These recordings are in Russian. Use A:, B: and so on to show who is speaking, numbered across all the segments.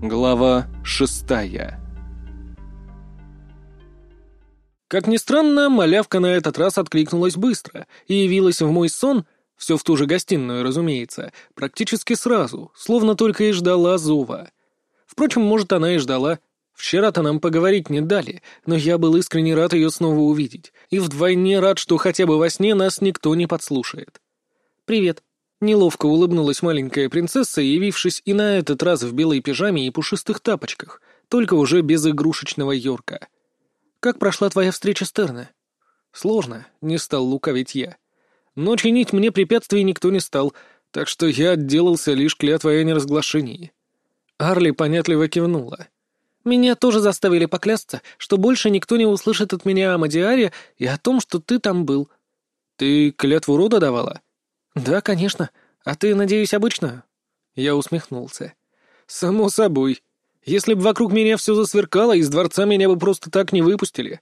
A: Глава шестая Как ни странно, малявка на этот раз откликнулась быстро и явилась в мой сон, все в ту же гостиную, разумеется, практически сразу, словно только и ждала зова. Впрочем, может, она и ждала. Вчера-то нам поговорить не дали, но я был искренне рад ее снова увидеть, и вдвойне рад, что хотя бы во сне нас никто не подслушает. «Привет», Неловко улыбнулась маленькая принцесса, явившись и на этот раз в белой пижаме и пушистых тапочках, только уже без игрушечного Йорка. «Как прошла твоя встреча с Терне?» «Сложно», — не стал лукавить я. «Но чинить мне препятствий никто не стал, так что я отделался лишь клятвой о неразглашении». Арли понятливо кивнула. «Меня тоже заставили поклясться, что больше никто не услышит от меня о Мадиаре и о том, что ты там был». «Ты клятву рода давала?» «Да, конечно. А ты, надеюсь, обычную?» Я усмехнулся. «Само собой. Если бы вокруг меня все засверкало, из дворца меня бы просто так не выпустили».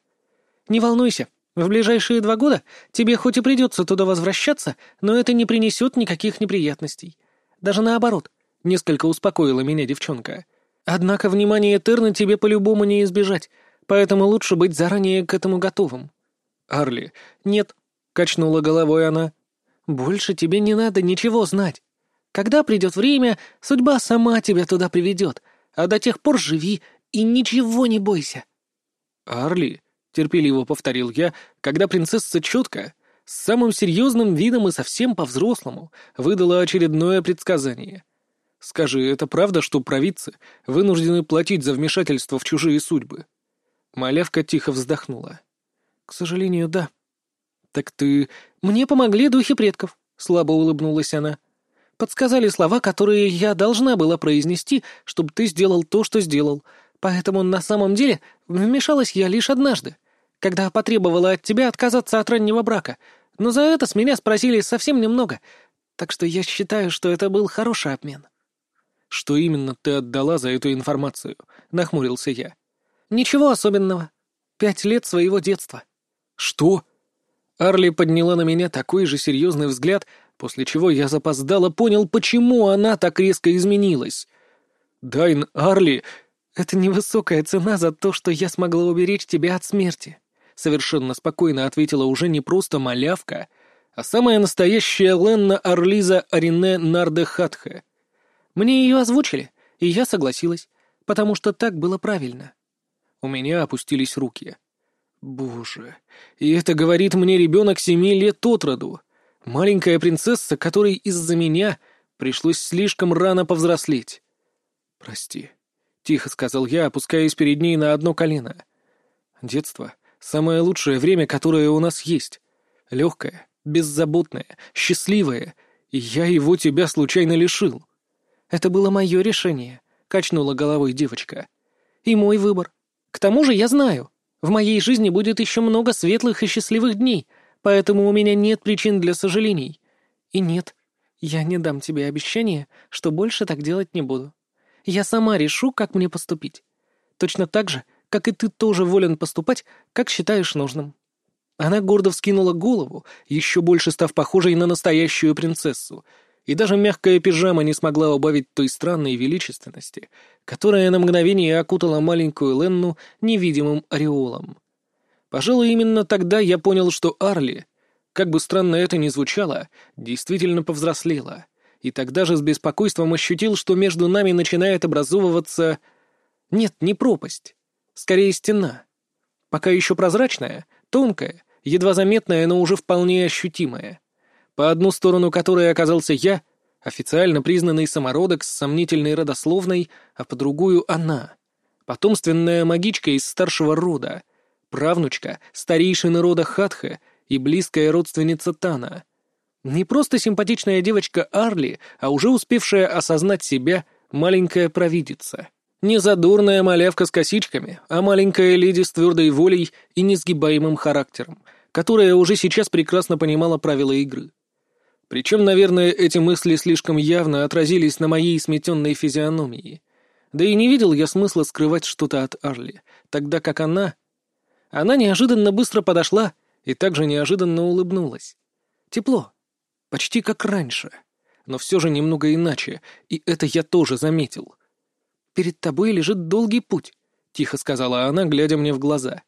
A: «Не волнуйся. В ближайшие два года тебе хоть и придется туда возвращаться, но это не принесет никаких неприятностей. Даже наоборот», — несколько успокоила меня девчонка. «Однако внимание Терна тебе по-любому не избежать, поэтому лучше быть заранее к этому готовым». «Арли, нет», — качнула головой она. Больше тебе не надо ничего знать. Когда придет время, судьба сама тебя туда приведет, а до тех пор живи и ничего не бойся». «Арли», — терпеливо повторил я, когда принцесса четко, с самым серьезным видом и совсем по-взрослому, выдала очередное предсказание. «Скажи, это правда, что провидцы вынуждены платить за вмешательство в чужие судьбы?» Малявка тихо вздохнула. «К сожалению, да», «Так ты...» «Мне помогли духи предков», — слабо улыбнулась она. «Подсказали слова, которые я должна была произнести, чтобы ты сделал то, что сделал. Поэтому на самом деле вмешалась я лишь однажды, когда потребовала от тебя отказаться от раннего брака. Но за это с меня спросили совсем немного, так что я считаю, что это был хороший обмен». «Что именно ты отдала за эту информацию?» — нахмурился я. «Ничего особенного. Пять лет своего детства». «Что?» Арли подняла на меня такой же серьезный взгляд, после чего я запоздало понял, почему она так резко изменилась. «Дайн, Арли, это невысокая цена за то, что я смогла уберечь тебя от смерти», совершенно спокойно ответила уже не просто малявка, а самая настоящая Ленна Арлиза Арине Нарде Хатхе. Мне ее озвучили, и я согласилась, потому что так было правильно. У меня опустились руки. Боже, и это говорит мне ребенок семи лет от роду. Маленькая принцесса, которой из-за меня пришлось слишком рано повзрослеть. «Прости», — тихо сказал я, опускаясь перед ней на одно колено. «Детство — самое лучшее время, которое у нас есть. Легкое, беззаботное, счастливое, и я его тебя случайно лишил». «Это было мое решение», — качнула головой девочка. «И мой выбор. К тому же я знаю, в моей жизни будет еще много светлых и счастливых дней, поэтому у меня нет причин для сожалений. И нет, я не дам тебе обещания, что больше так делать не буду. Я сама решу, как мне поступить. Точно так же, как и ты тоже волен поступать, как считаешь нужным». Она гордо вскинула голову, еще больше став похожей на настоящую принцессу, и даже мягкая пижама не смогла убавить той странной величественности, которая на мгновение окутала маленькую Ленну невидимым ореолом. Пожалуй, именно тогда я понял, что Арли, как бы странно это ни звучало, действительно повзрослела, и тогда же с беспокойством ощутил, что между нами начинает образовываться... Нет, не пропасть, скорее стена. Пока еще прозрачная, тонкая, едва заметная, но уже вполне ощутимая — по одну сторону которой оказался я, официально признанный самородок с сомнительной родословной, а по другую — она, потомственная магичка из старшего рода, правнучка старейшины рода Хатха и близкая родственница Тана. Не просто симпатичная девочка Арли, а уже успевшая осознать себя маленькая провидица. Не задурная малявка с косичками, а маленькая леди с твердой волей и несгибаемым характером, которая уже сейчас прекрасно понимала правила игры. Причем, наверное, эти мысли слишком явно отразились на моей сметенной физиономии. Да и не видел я смысла скрывать что-то от Арли, тогда как она... Она неожиданно быстро подошла и также неожиданно улыбнулась. Тепло. Почти как раньше. Но все же немного иначе, и это я тоже заметил. перед тобой лежит долгий путь», — тихо сказала она, глядя мне в глаза.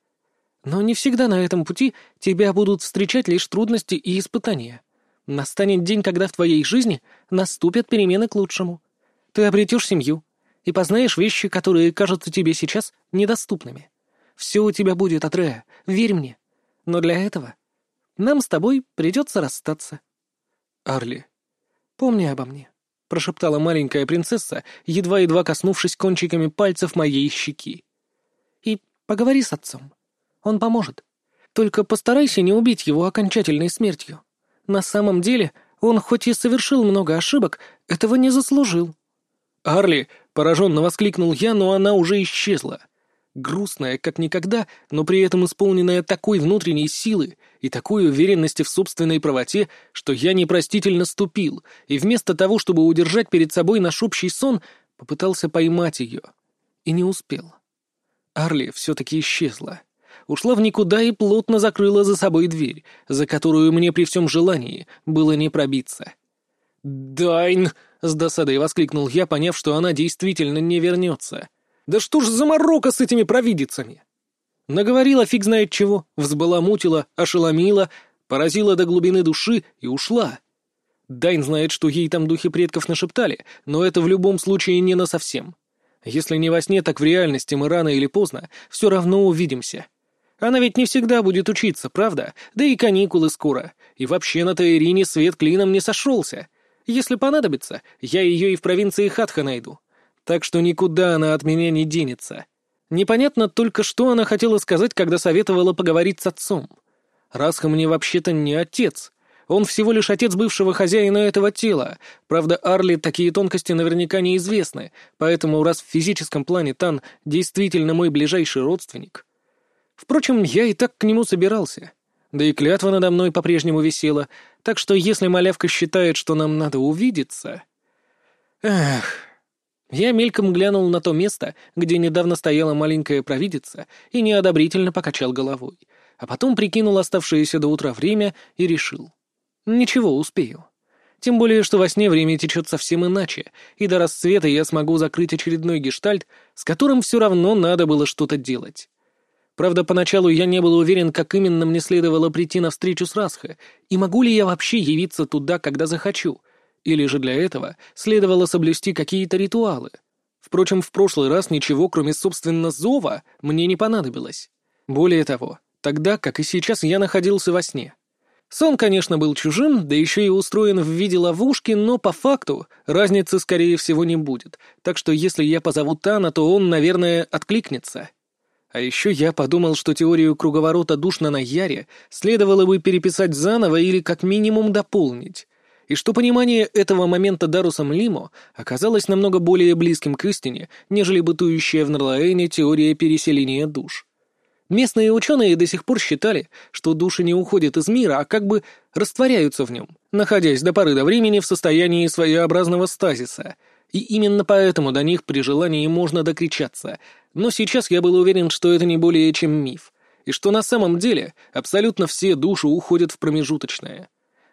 A: «Но не всегда на этом пути тебя будут встречать лишь трудности и испытания. Настанет день, когда в твоей жизни наступят перемены к лучшему. Ты обретешь семью и познаешь вещи, которые кажутся тебе сейчас недоступными. Все у тебя будет, Атрея, верь мне. Но для этого нам с тобой придется расстаться. Арли, помни обо мне, — прошептала маленькая принцесса, едва-едва коснувшись кончиками пальцев моей щеки. И поговори с отцом. Он поможет. Только постарайся не убить его окончательной смертью. На самом деле, он хоть и совершил много ошибок, этого не заслужил. «Арли!» — пораженно воскликнул я, но она уже исчезла. Грустная, как никогда, но при этом исполненная такой внутренней силы и такой уверенности в собственной правоте, что я непростительно ступил, и вместо того, чтобы удержать перед собой наш общий сон, попытался поймать ее. И не успел. Арли все-таки исчезла ушла в никуда и плотно закрыла за собой дверь, за которую мне при всем желании было не пробиться. «Дайн!» — с досадой воскликнул я, поняв, что она действительно не вернется. «Да что ж за морока с этими провидицами?» Наговорила фиг знает чего, взбаламутила, ошеломила, поразила до глубины души и ушла. Дайн знает, что ей там духи предков нашептали, но это в любом случае не насовсем. Если не во сне, так в реальности мы рано или поздно все равно увидимся. Она ведь не всегда будет учиться, правда? Да и каникулы скоро. И вообще на Таирине свет клином не сошелся. Если понадобится, я ее и в провинции Хатха найду. Так что никуда она от меня не денется. Непонятно только, что она хотела сказать, когда советовала поговорить с отцом. Расха мне вообще-то не отец. Он всего лишь отец бывшего хозяина этого тела. Правда, Арли такие тонкости наверняка неизвестны, поэтому раз в физическом плане Тан действительно мой ближайший родственник, Впрочем, я и так к нему собирался. Да и клятва надо мной по-прежнему висела, так что если малявка считает, что нам надо увидеться... Эх... Я мельком глянул на то место, где недавно стояла маленькая провидица, и неодобрительно покачал головой, а потом прикинул оставшееся до утра время и решил. Ничего, успею. Тем более, что во сне время течет совсем иначе, и до рассвета я смогу закрыть очередной гештальт, с которым все равно надо было что-то делать. Правда, поначалу я не был уверен, как именно мне следовало прийти на встречу с Расхо, и могу ли я вообще явиться туда, когда захочу, или же для этого следовало соблюсти какие-то ритуалы. Впрочем, в прошлый раз ничего, кроме, собственно, зова, мне не понадобилось. Более того, тогда, как и сейчас, я находился во сне. Сон, конечно, был чужим, да еще и устроен в виде ловушки, но по факту разницы, скорее всего, не будет, так что если я позову Тана, то он, наверное, откликнется. А еще я подумал, что теорию круговорота душ на Наяре следовало бы переписать заново или как минимум дополнить, и что понимание этого момента Дарусом Лимо оказалось намного более близким к истине, нежели бытующая в Нарлаэне теория переселения душ. Местные ученые до сих пор считали, что души не уходят из мира, а как бы растворяются в нем, находясь до поры до времени в состоянии своеобразного стазиса — и именно поэтому до них при желании можно докричаться. Но сейчас я был уверен, что это не более чем миф, и что на самом деле абсолютно все души уходят в промежуточное.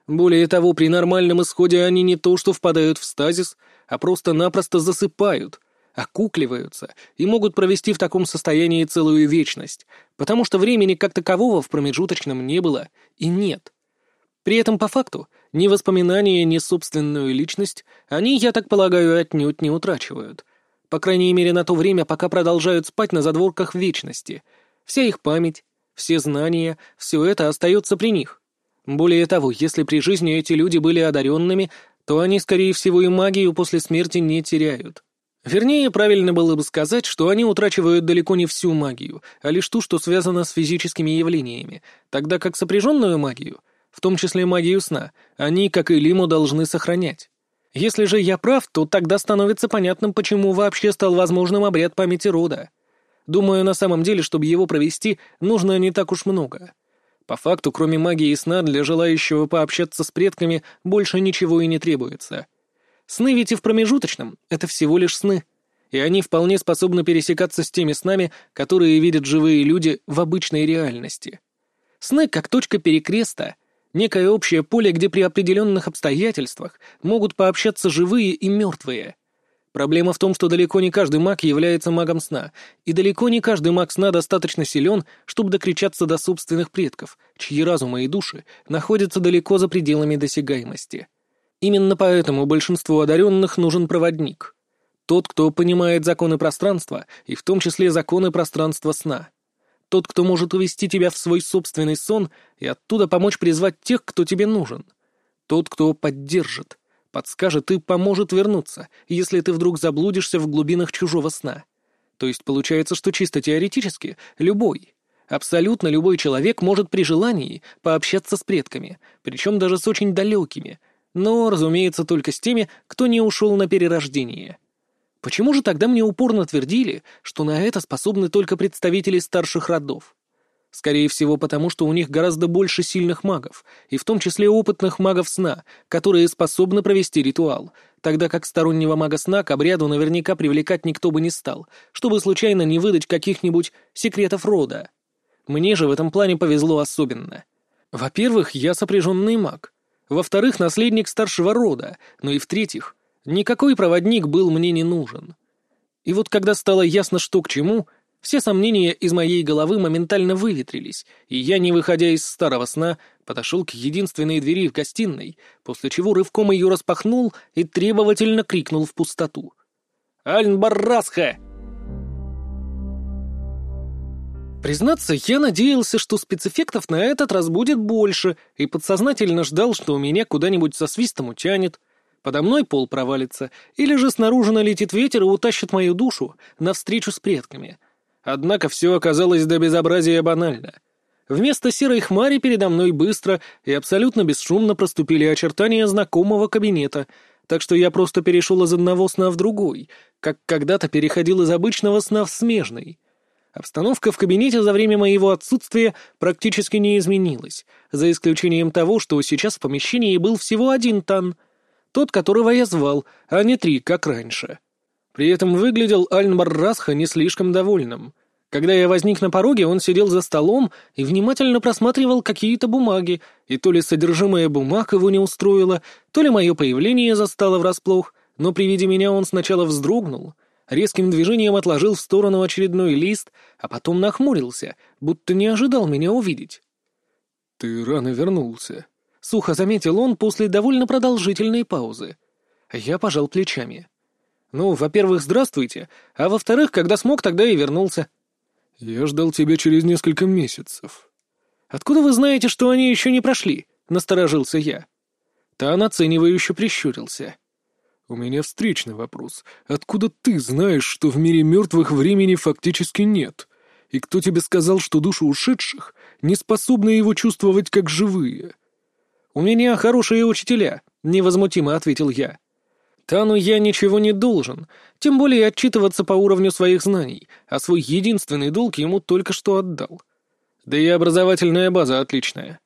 A: Более того, при нормальном исходе они не то что впадают в стазис, а просто-напросто засыпают, окукливаются и могут провести в таком состоянии целую вечность, потому что времени как такового в промежуточном не было и нет. При этом по факту ни воспоминания, ни собственную личность они, я так полагаю, отнюдь не утрачивают. По крайней мере, на то время, пока продолжают спать на задворках вечности. Вся их память, все знания, все это остается при них. Более того, если при жизни эти люди были одаренными, то они, скорее всего, и магию после смерти не теряют. Вернее, правильно было бы сказать, что они утрачивают далеко не всю магию, а лишь ту, что связано с физическими явлениями, тогда как сопряженную магию — в том числе магию сна, они, как и Лиму, должны сохранять. Если же я прав, то тогда становится понятным, почему вообще стал возможным обряд памяти рода. Думаю, на самом деле, чтобы его провести, нужно не так уж много. По факту, кроме магии сна, для желающего пообщаться с предками больше ничего и не требуется. Сны ведь и в промежуточном — это всего лишь сны. И они вполне способны пересекаться с теми снами, которые видят живые люди в обычной реальности. Сны как точка перекреста — Некое общее поле, где при определенных обстоятельствах могут пообщаться живые и мертвые. Проблема в том, что далеко не каждый маг является магом сна, и далеко не каждый маг сна достаточно силен, чтобы докричаться до собственных предков, чьи разумы и души находятся далеко за пределами досягаемости. Именно поэтому большинству одаренных нужен проводник. Тот, кто понимает законы пространства, и в том числе законы пространства сна. Тот, кто может увести тебя в свой собственный сон и оттуда помочь призвать тех, кто тебе нужен. Тот, кто поддержит, подскажет и поможет вернуться, если ты вдруг заблудишься в глубинах чужого сна. То есть получается, что чисто теоретически любой, абсолютно любой человек может при желании пообщаться с предками, причем даже с очень далекими, но, разумеется, только с теми, кто не ушел на перерождение. Почему же тогда мне упорно твердили, что на это способны только представители старших родов? Скорее всего, потому что у них гораздо больше сильных магов, и в том числе опытных магов сна, которые способны провести ритуал, тогда как стороннего мага сна к обряду наверняка привлекать никто бы не стал, чтобы случайно не выдать каких-нибудь секретов рода. Мне же в этом плане повезло особенно. Во-первых, я сопряженный маг. Во-вторых, наследник старшего рода. Ну и в-третьих, никакой проводник был мне не нужен. И вот когда стало ясно, что к чему, все сомнения из моей головы моментально выветрились, и я, не выходя из старого сна, подошел к единственной двери в гостиной, после чего рывком ее распахнул и требовательно крикнул в пустоту. «Альнбаррасха!» Признаться, я надеялся, что спецэффектов на этот раз будет больше, и подсознательно ждал, что у меня куда-нибудь со свистом утянет, подо мной пол провалится, или же снаружи налетит ветер и утащит мою душу навстречу с предками — Однако все оказалось до безобразия банально. Вместо серой хмари передо мной быстро и абсолютно бесшумно проступили очертания знакомого кабинета, так что я просто перешел из одного сна в другой, как когда-то переходил из обычного сна в смежный. Обстановка в кабинете за время моего отсутствия практически не изменилась, за исключением того, что сейчас в помещении был всего один тан, тот, которого я звал, а не три, как раньше. При этом выглядел Альнбар Расха не слишком довольным. Когда я возник на пороге, он сидел за столом и внимательно просматривал какие-то бумаги, и то ли содержимое бумаг его не устроило, то ли мое появление застало врасплох, но при виде меня он сначала вздрогнул, резким движением отложил в сторону очередной лист, а потом нахмурился, будто не ожидал меня увидеть.
B: «Ты рано вернулся», —
A: сухо заметил он после довольно продолжительной паузы. Я пожал плечами. Ну, во-первых, здравствуйте, а во-вторых, когда смог, тогда и вернулся.
B: Я ждал тебя через несколько месяцев.
A: Откуда вы знаете, что они еще не прошли? Насторожился я. Тан оценивающе прищурился.
B: У меня встречный вопрос. Откуда ты знаешь, что в мире мертвых времени фактически нет? И кто тебе сказал, что души ушедших не способны его чувствовать как живые?
A: У меня хорошие учителя, невозмутимо ответил я. Тану я ничего не должен, тем более отчитываться по уровню своих знаний, а свой единственный долг ему только что отдал. Да и образовательная база отличная.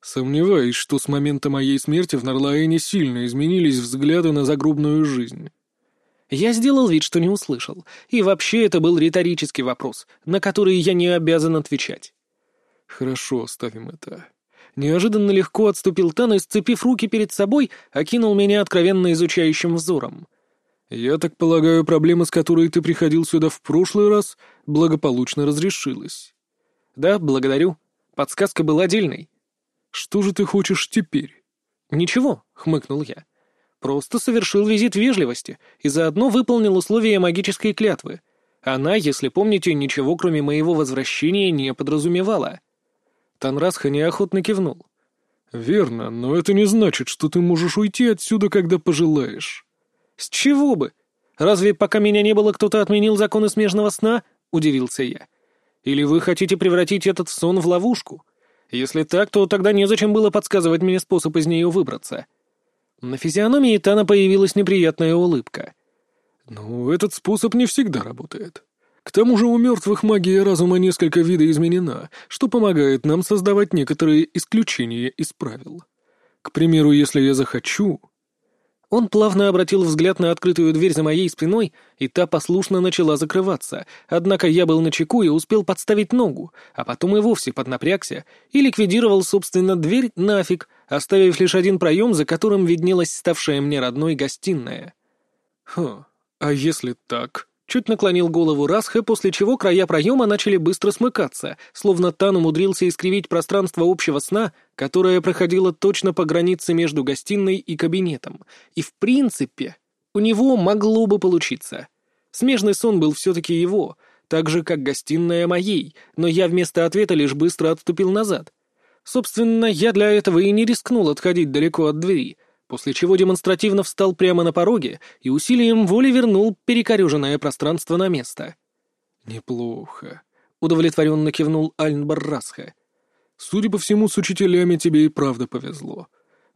B: Сомневаюсь, что с момента моей смерти в Нарлаэне сильно изменились взгляды на загробную жизнь.
A: Я сделал вид, что не услышал, и вообще это был риторический вопрос, на который я не обязан отвечать.
B: Хорошо, оставим это.
A: Неожиданно легко отступил Тан и, сцепив руки перед собой, окинул меня откровенно изучающим взором.
B: «Я так полагаю, проблема, с которой ты приходил сюда в прошлый раз, благополучно разрешилась».
A: «Да, благодарю. Подсказка была дельной».
B: «Что же ты хочешь теперь?»
A: «Ничего», — хмыкнул я. «Просто совершил визит вежливости и заодно выполнил условия магической клятвы. Она, если помните, ничего кроме моего возвращения не подразумевала».
B: Танрасха неохотно кивнул. «Верно, но это не значит, что ты можешь уйти отсюда, когда пожелаешь».
A: «С чего бы? Разве пока меня не было, кто-то отменил законы смежного сна?» — удивился я. «Или вы хотите превратить этот сон в ловушку? Если так, то тогда незачем было подсказывать мне способ из нее выбраться». На физиономии Тана появилась неприятная улыбка.
B: «Ну, этот способ не всегда работает. К тому же у мертвых магия разума несколько видоизменена, что помогает нам создавать некоторые исключения из правил. К примеру, если я захочу...»
A: Он плавно обратил взгляд на открытую дверь за моей спиной, и та послушно начала закрываться, однако я был на чеку и успел подставить ногу, а потом и вовсе поднапрягся и ликвидировал, собственно, дверь нафиг, оставив лишь один проем, за которым виднелась ставшая мне родной гостиная. Хм, «А если так?» Чуть наклонил голову Расха, после чего края проема начали быстро смыкаться, словно Тан умудрился искривить пространство общего сна, которое проходило точно по границе между гостиной и кабинетом. И в принципе, у него могло бы получиться. Смежный сон был все-таки его, так же, как гостиная моей, но я вместо ответа лишь быстро отступил назад. Собственно, я для этого и не рискнул отходить далеко от двери — после чего демонстративно встал прямо на пороге и усилием воли вернул перекореженное пространство на место.
B: «Неплохо», —
A: удовлетворенно кивнул Альнбар Расха.
B: «Судя по всему, с учителями тебе и правда повезло.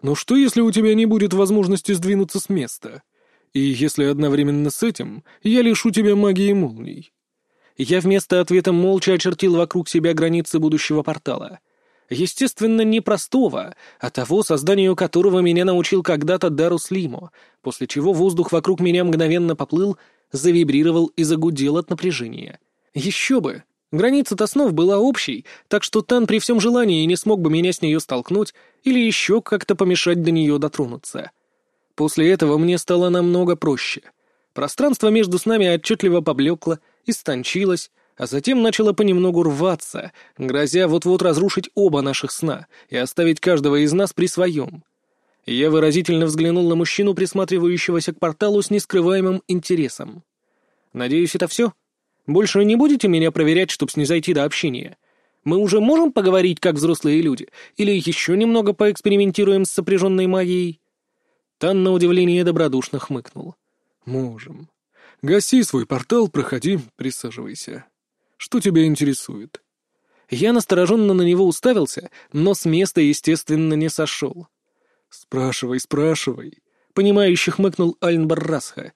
B: Но что, если у тебя не будет возможности сдвинуться с места? И если одновременно с этим я лишу тебя магии молний?»
A: Я вместо ответа молча очертил вокруг себя границы будущего портала — Естественно, не простого, а того, созданию которого меня научил когда-то Дарус Лимо, после чего воздух вокруг меня мгновенно поплыл, завибрировал и загудел от напряжения. Еще бы! Граница-то снов была общей, так что Тан при всем желании не смог бы меня с нее столкнуть или еще как-то помешать до нее дотронуться. После этого мне стало намного проще. Пространство между нами отчетливо поблекло, истончилось, а затем начала понемногу рваться, грозя вот-вот разрушить оба наших сна и оставить каждого из нас при своем. Я выразительно взглянул на мужчину, присматривающегося к порталу с нескрываемым интересом. «Надеюсь, это все? Больше не будете меня проверять, чтобы снизойти до общения? Мы уже можем поговорить, как взрослые люди, или еще немного поэкспериментируем с сопряженной магией?» Тан, на удивление, добродушно хмыкнул.
B: «Можем. Гаси свой портал, проходи, присаживайся». Что тебя интересует?»
A: Я настороженно на него уставился, но с места, естественно, не сошел.
B: «Спрашивай, спрашивай», —
A: понимающе хмыкнул Альнбар Расха.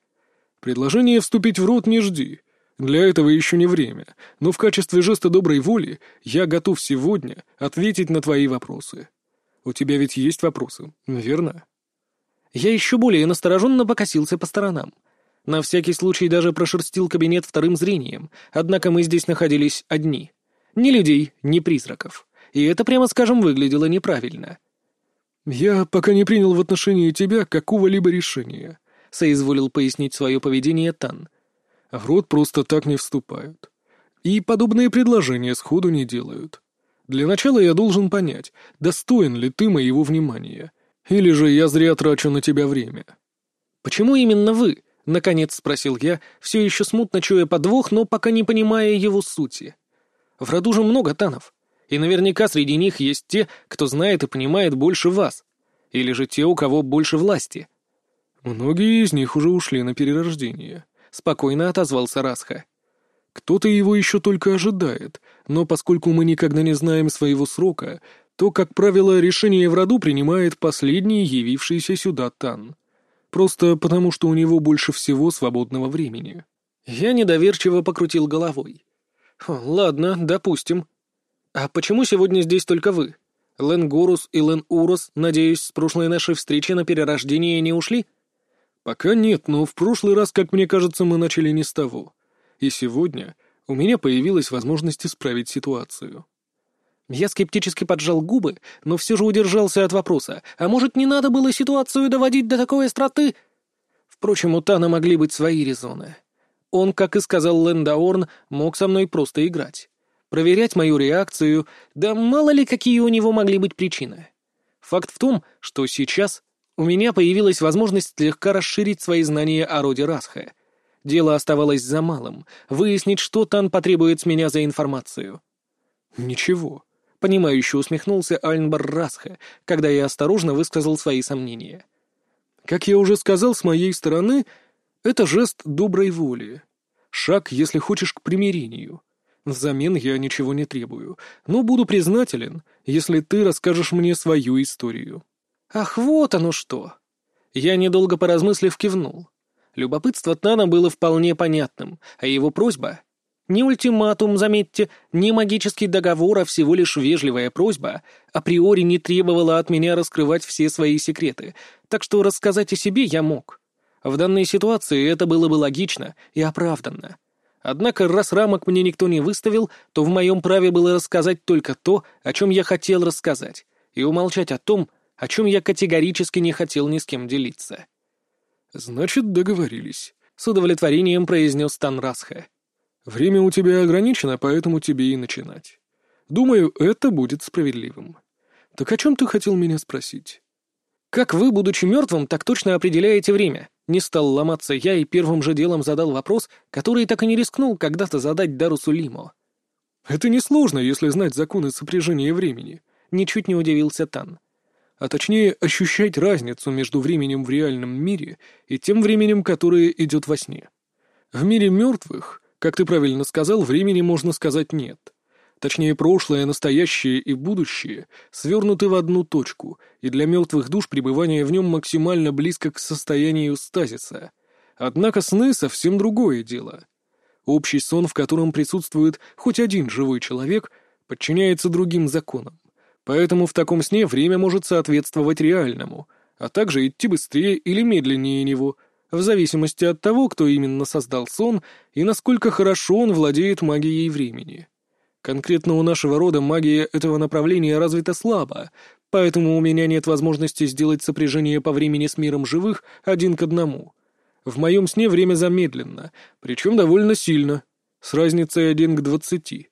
B: «Предложение вступить в рот не жди. Для этого еще не время, но в качестве жеста доброй воли я готов сегодня ответить на твои вопросы. У тебя ведь есть вопросы, верно?»
A: Я еще более настороженно покосился по сторонам. На всякий случай даже прошерстил кабинет вторым зрением, однако мы здесь находились одни. Ни людей, ни призраков. И это, прямо скажем, выглядело неправильно.
B: «Я пока не принял в отношении тебя какого-либо решения», —
A: соизволил пояснить свое поведение Тан.
B: «В рот просто так не вступают. И подобные предложения сходу не делают. Для начала я должен понять, достоин ли ты моего внимания, или же я зря трачу на тебя время».
A: «Почему именно вы?» Наконец спросил я, все еще смутно чуя подвох, но пока не понимая его сути. В роду же много танов, и наверняка среди них есть те, кто знает и понимает больше вас, или же те, у кого больше власти.
B: Многие из них уже ушли на перерождение, — спокойно отозвался Расха. Кто-то его еще только ожидает, но поскольку мы никогда не знаем своего срока, то, как правило, решение в роду принимает последний явившийся сюда Тан. Просто потому, что у него больше всего свободного времени.
A: Я недоверчиво покрутил головой. «Ладно, допустим. А почему сегодня здесь только вы? Лен Горус и Лен Урос, надеюсь, с прошлой нашей встречи на перерождение не ушли?»
B: «Пока нет, но в прошлый раз, как мне кажется, мы начали не с того. И сегодня у меня появилась возможность исправить ситуацию».
A: Я скептически поджал губы, но все же удержался от вопроса. А может, не надо было ситуацию доводить до такой остроты? Впрочем, у Тана могли быть свои резоны. Он, как и сказал Лендаорн, мог со мной просто играть. Проверять мою реакцию, да мало ли какие у него могли быть причины. Факт в том, что сейчас у меня появилась возможность слегка расширить свои знания о роде Расха. Дело оставалось за малым — выяснить, что Тан потребует с меня за информацию.
B: «Ничего», —
A: понимающе усмехнулся Альнбар Расха, когда я осторожно высказал свои сомнения.
B: «Как я уже сказал, с моей стороны, это жест доброй воли. Шаг, если хочешь, к примирению. Взамен я ничего не требую, но буду признателен, если ты расскажешь мне свою историю».
A: «Ах, вот оно что!» Я, недолго поразмыслив, кивнул. Любопытство Тана было вполне понятным, а его просьба не ультиматум, заметьте, не магический договор, а всего лишь вежливая просьба, априори не требовала от меня раскрывать все свои секреты, так что рассказать о себе я мог. В данной ситуации это было бы логично и оправданно. Однако, раз рамок мне никто не выставил, то в моем праве было рассказать только то, о чем я хотел рассказать, и умолчать о том, о чем я категорически не хотел ни с кем делиться.
B: «Значит, договорились»,
A: с удовлетворением произнес Танрасха.
B: «Время у тебя ограничено, поэтому тебе и начинать. Думаю, это будет справедливым. Так о чем ты хотел меня спросить?»
A: «Как вы, будучи мертвым, так точно определяете время?» Не стал ломаться я и первым же делом задал вопрос, который так и не рискнул когда-то задать Дарусу Лимо.
B: «Это несложно, если знать законы сопряжения времени», — ничуть не удивился Тан. «А точнее, ощущать разницу между временем в реальном мире и тем временем, которое идет во сне. В мире мертвых, как ты правильно сказал, времени, можно сказать, нет. Точнее, прошлое, настоящее и будущее свернуты в одну точку, и для мертвых душ пребывание в нем максимально близко к состоянию стазиса. Однако сны — совсем другое дело. Общий сон, в котором присутствует хоть один живой человек, подчиняется другим законам. Поэтому в таком сне время может соответствовать реальному, а также идти быстрее или медленнее него, в зависимости от того, кто именно создал сон и насколько хорошо он владеет магией времени. Конкретно у нашего рода магия этого направления развита слабо, поэтому у меня нет возможности сделать сопряжение по времени с миром живых один к одному. В моем сне время замедленно, причем довольно сильно, с разницей один к двадцати.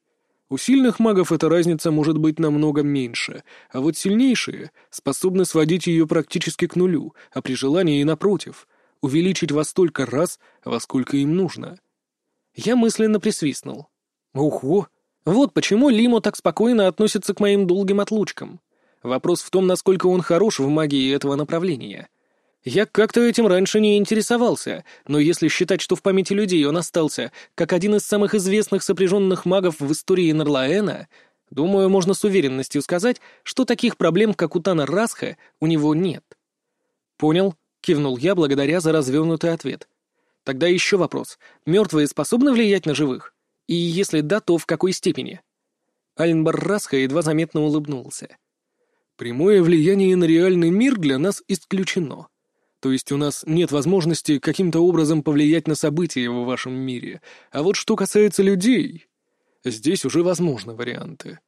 B: У сильных магов эта разница может быть намного меньше, а вот сильнейшие способны сводить ее практически к нулю, а при желании, напротив, увеличить во столько раз, во сколько им нужно.
A: Я мысленно присвистнул. Ого! Вот почему Лимо так спокойно относится к моим долгим отлучкам. Вопрос в том, насколько он хорош в магии этого направления. Я как-то этим раньше не интересовался, но если считать, что в памяти людей он остался как один из самых известных сопряженных магов в истории Нарлаэна, думаю, можно с уверенностью сказать, что таких проблем, как у Тана Расха, у него нет. «Понял», — кивнул я благодаря за развернутый ответ. «Тогда еще вопрос. Мертвые способны влиять на живых?» И если да, то в какой степени? Альнбар Расха едва заметно улыбнулся.
B: Прямое влияние на реальный мир для нас исключено. То есть у нас нет возможности каким-то образом повлиять на события в вашем мире. А вот что касается людей, здесь уже возможны варианты.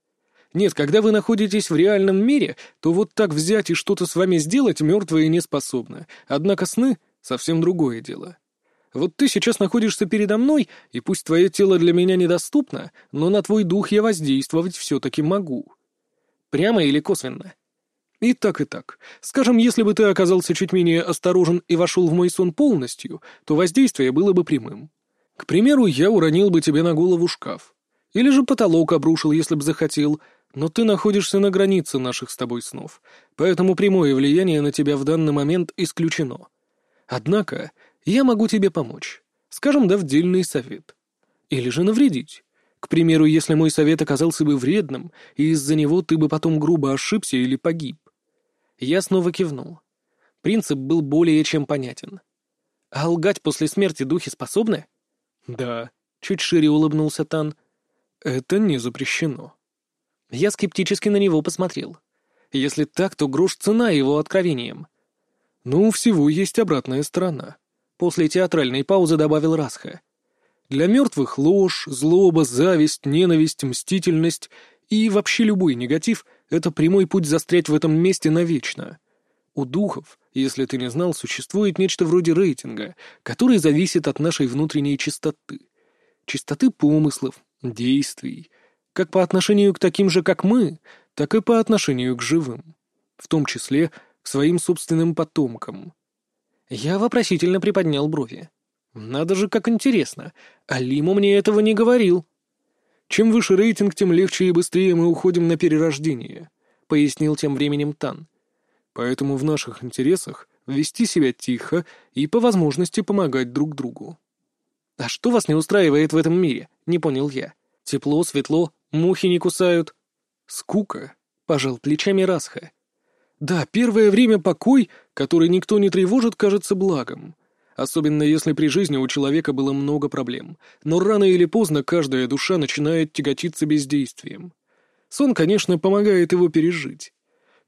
B: Нет, когда вы находитесь в реальном мире, то вот так взять и что-то с вами сделать мертвые не способны. Однако сны — совсем другое дело. Вот ты сейчас находишься передо мной, и пусть твое тело для меня недоступно, но на твой дух я воздействовать все-таки могу. Прямо или косвенно? И так, и так. Скажем, если бы ты оказался чуть менее осторожен и вошел в мой сон полностью, то воздействие было бы прямым. К примеру, я уронил бы тебе на голову шкаф. Или же потолок обрушил, если бы захотел, но ты находишься на границе наших с тобой снов, поэтому прямое влияние на тебя в данный момент исключено. Однако я могу тебе помочь. Скажем, дав дельный совет. Или же навредить. К примеру, если мой совет оказался бы вредным, и из-за него ты бы потом грубо ошибся или погиб. Я снова кивнул. Принцип был более чем понятен. А лгать после смерти духи способны? Да.
A: Чуть шире улыбнулся Тан.
B: Это не запрещено.
A: Я скептически на него посмотрел. Если так, то грош цена его откровением.
B: Ну, всего есть обратная сторона.
A: После театральной паузы добавил Расха.
B: Для мертвых ложь, злоба, зависть, ненависть, мстительность и вообще любой негатив — это прямой путь застрять в этом месте навечно. У духов, если ты не знал, существует нечто вроде рейтинга, который зависит от нашей внутренней чистоты. Чистоты помыслов, действий, как по отношению к таким же, как мы, так и по отношению к живым, в том числе к своим собственным потомкам.
A: Я вопросительно приподнял брови. «Надо же, как интересно. Алиму мне этого не говорил».
B: «Чем выше рейтинг, тем легче и быстрее мы уходим на перерождение», — пояснил тем временем Тан. «Поэтому в наших интересах вести себя тихо и по возможности помогать друг другу».
A: «А что вас не устраивает в этом мире?» — не понял я. «Тепло, светло, мухи не кусают».
B: «Скука», — пожал плечами Расха. Да, первое время покой, который никто не тревожит, кажется благом. Особенно если при жизни у человека было много проблем. Но рано или поздно каждая душа начинает тяготиться бездействием. Сон, конечно, помогает его пережить.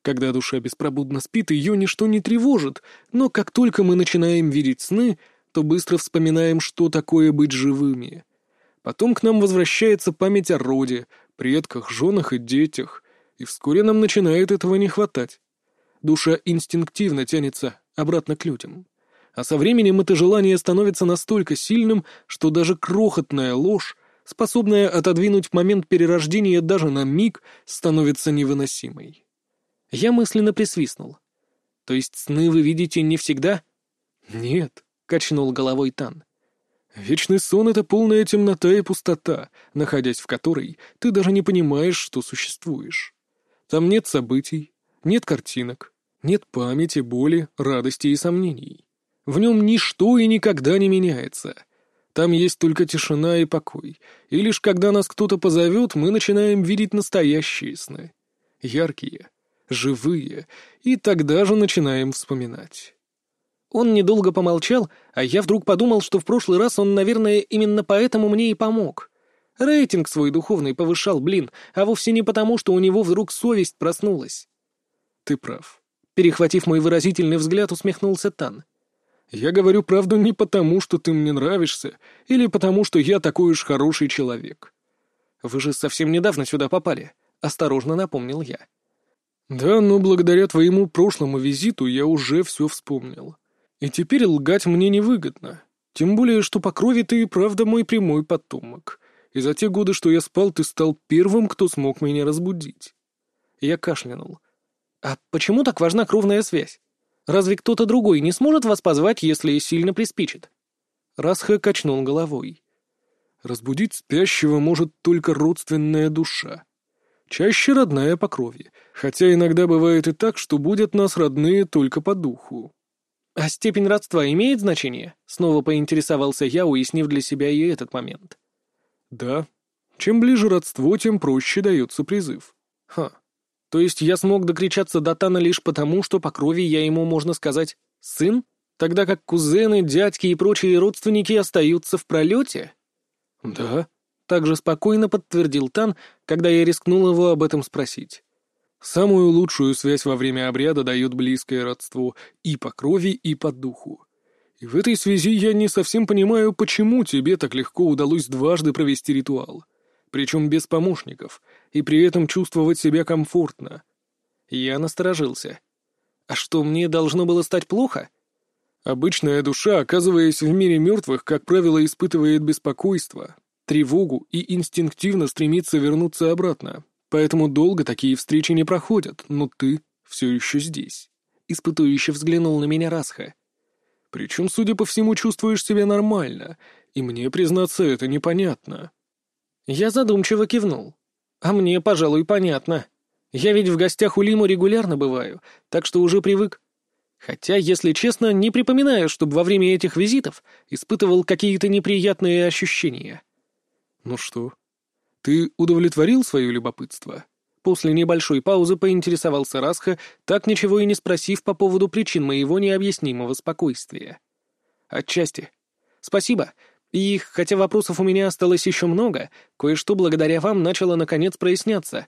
B: Когда душа беспробудно спит, ее ничто не тревожит, но как только мы начинаем видеть сны, то быстро вспоминаем, что такое быть живыми. Потом к нам возвращается память о роде, предках, женах и детях, и вскоре нам начинает этого не хватать душа инстинктивно тянется обратно к людям. А со временем это желание становится настолько сильным, что даже крохотная ложь, способная отодвинуть момент перерождения даже на миг, становится невыносимой.
A: Я мысленно присвистнул. «То есть сны вы видите не всегда?»
B: «Нет», — качнул головой Тан. «Вечный сон — это полная темнота и пустота, находясь в которой ты даже не понимаешь, что существуешь. Там нет событий, нет картинок, нет памяти, боли, радости и сомнений. В нем ничто и никогда не меняется. Там есть только тишина и покой, и лишь когда нас кто-то позовет, мы начинаем видеть настоящие сны. Яркие, живые, и тогда же начинаем вспоминать.
A: Он недолго помолчал, а я вдруг подумал, что в прошлый раз он, наверное, именно поэтому мне и помог. Рейтинг свой духовный повышал, блин, а вовсе не потому, что у него вдруг совесть проснулась.
B: Ты прав.
A: Перехватив мой выразительный взгляд, усмехнулся Тан.
B: Я говорю правду не потому, что ты мне нравишься, или потому, что я такой уж хороший человек.
A: Вы же совсем недавно сюда попали, — осторожно напомнил я.
B: Да, но благодаря твоему прошлому визиту я уже все вспомнил. И теперь лгать мне невыгодно. Тем более, что по крови ты и правда мой прямой потомок. И за те годы, что я спал, ты стал первым, кто смог меня разбудить.
A: Я кашлянул. А почему так важна кровная связь? Разве кто-то другой не сможет вас позвать, если сильно приспичит?»
B: Расха качнул головой. «Разбудить спящего может только родственная душа. Чаще родная по крови, хотя иногда бывает и так, что будут нас родные только по духу».
A: «А степень родства имеет значение?» — снова поинтересовался я, уяснив для себя и этот момент.
B: «Да. Чем ближе родство, тем проще дается призыв».
A: «Ха. То есть я смог докричаться до Тана лишь потому, что по крови я ему, можно сказать, сын, тогда как кузены, дядьки и прочие родственники остаются в пролете?
B: Да,
A: также спокойно подтвердил Тан, когда я рискнул его об этом спросить.
B: Самую лучшую связь во время обряда дает близкое родство и по крови, и по духу. И в этой связи я не совсем понимаю, почему тебе так легко удалось дважды провести ритуал причем без помощников, и при этом чувствовать себя комфортно.
A: Я насторожился. А что, мне должно было стать плохо?
B: Обычная душа, оказываясь в мире мертвых, как правило, испытывает беспокойство, тревогу и инстинктивно стремится вернуться обратно. Поэтому долго такие встречи не проходят, но ты все еще здесь. Испытующе взглянул на меня Расха. Причем, судя по всему, чувствуешь себя нормально, и мне, признаться, это непонятно.
A: Я задумчиво кивнул. А мне, пожалуй, понятно. Я ведь в гостях у Лиму регулярно бываю, так что уже привык. Хотя, если честно, не припоминаю, чтобы во время этих визитов испытывал какие-то неприятные ощущения.
B: Ну что, ты удовлетворил свое любопытство?
A: После небольшой паузы поинтересовался Расха, так ничего и не спросив по поводу причин моего необъяснимого спокойствия. Отчасти. Спасибо, и, хотя вопросов у меня осталось еще много, кое-что благодаря вам начало наконец проясняться.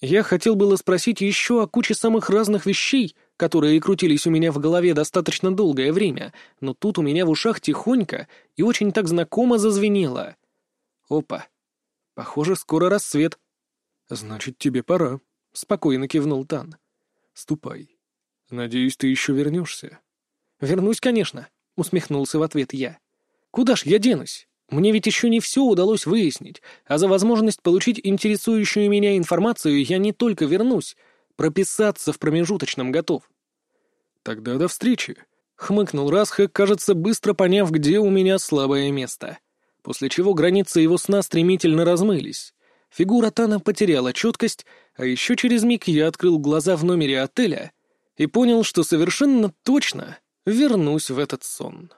A: Я хотел было спросить еще о куче самых разных вещей, которые крутились у меня в голове достаточно долгое время, но тут у меня в ушах тихонько и очень так знакомо зазвенело. Опа. Похоже, скоро рассвет.
B: Значит, тебе пора, — спокойно кивнул Тан. Ступай. Надеюсь, ты еще вернешься.
A: Вернусь, конечно, — усмехнулся в ответ я. Куда ж я денусь? Мне ведь еще не все удалось выяснить, а за возможность получить интересующую меня информацию я не только вернусь, прописаться в промежуточном готов.
B: Тогда до встречи, —
A: хмыкнул Расха, кажется, быстро поняв, где у меня слабое место. После чего границы его сна стремительно размылись. Фигура Тана потеряла четкость, а еще через миг я открыл глаза в номере отеля и понял, что совершенно точно вернусь в этот сон.